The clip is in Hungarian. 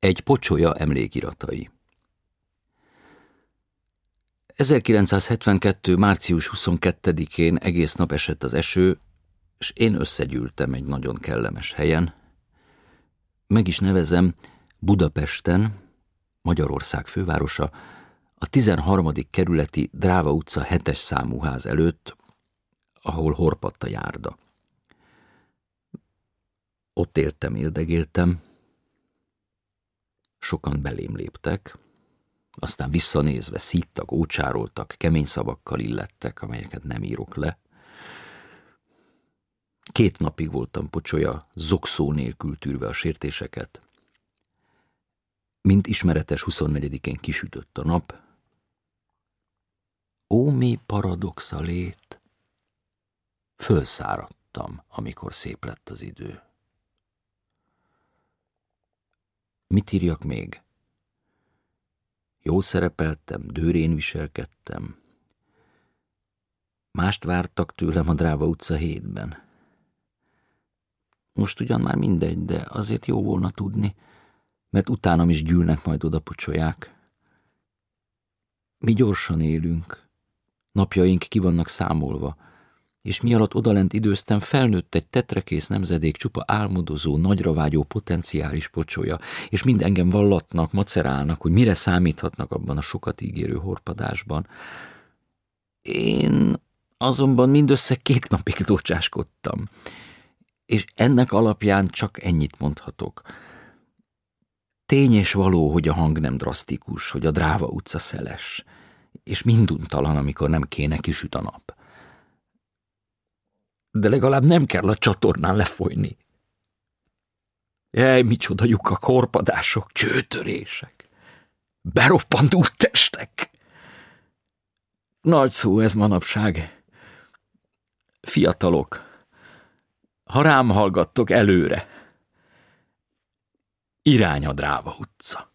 Egy pocsolya emlékiratai 1972. március 22-én egész nap esett az eső, és én összegyűltem egy nagyon kellemes helyen. Meg is nevezem Budapesten, Magyarország fővárosa, a 13. kerületi Dráva utca 7-es számú ház előtt, ahol horpadt a járda. Ott éltem, éldegéltem, sokan belém léptek, aztán visszanézve szíttak, ócsároltak, kemény szavakkal illettek, amelyeket nem írok le. Két napig voltam pocsolya, zokszó nélkül tűrve a sértéseket. Mint ismeretes 24-én kisütött a nap. Ó, mi paradox a lét! Fölszáradtam, amikor szép lett az idő. Mit írjak még? Jó szerepeltem, dőrén viselkedtem. Mást vártak tőlem a Dráva utca hétben. Most ugyan már mindegy, de azért jó volna tudni, mert utánam is gyűlnek majd oda pocsolják. Mi gyorsan élünk, napjaink ki vannak számolva, és mi alatt odalent időztem, felnőtt egy tetrekész nemzedék csupa álmodozó, nagyra vágyó potenciális pocsolya, és mind engem vallatnak, macerálnak, hogy mire számíthatnak abban a sokat ígérő horpadásban. Én azonban mindössze két napig docsáskodtam, és ennek alapján csak ennyit mondhatok. Tény és való, hogy a hang nem drasztikus, hogy a dráva utca szeles, és minduntalan, amikor nem kéne kisüt a nap de legalább nem kell a csatornán lefolyni. Jaj, micsoda a korpadások, csőtörések, beroppant úttestek. Nagy szó ez manapság. Fiatalok, ha rám hallgattok előre, irány a Dráva utca.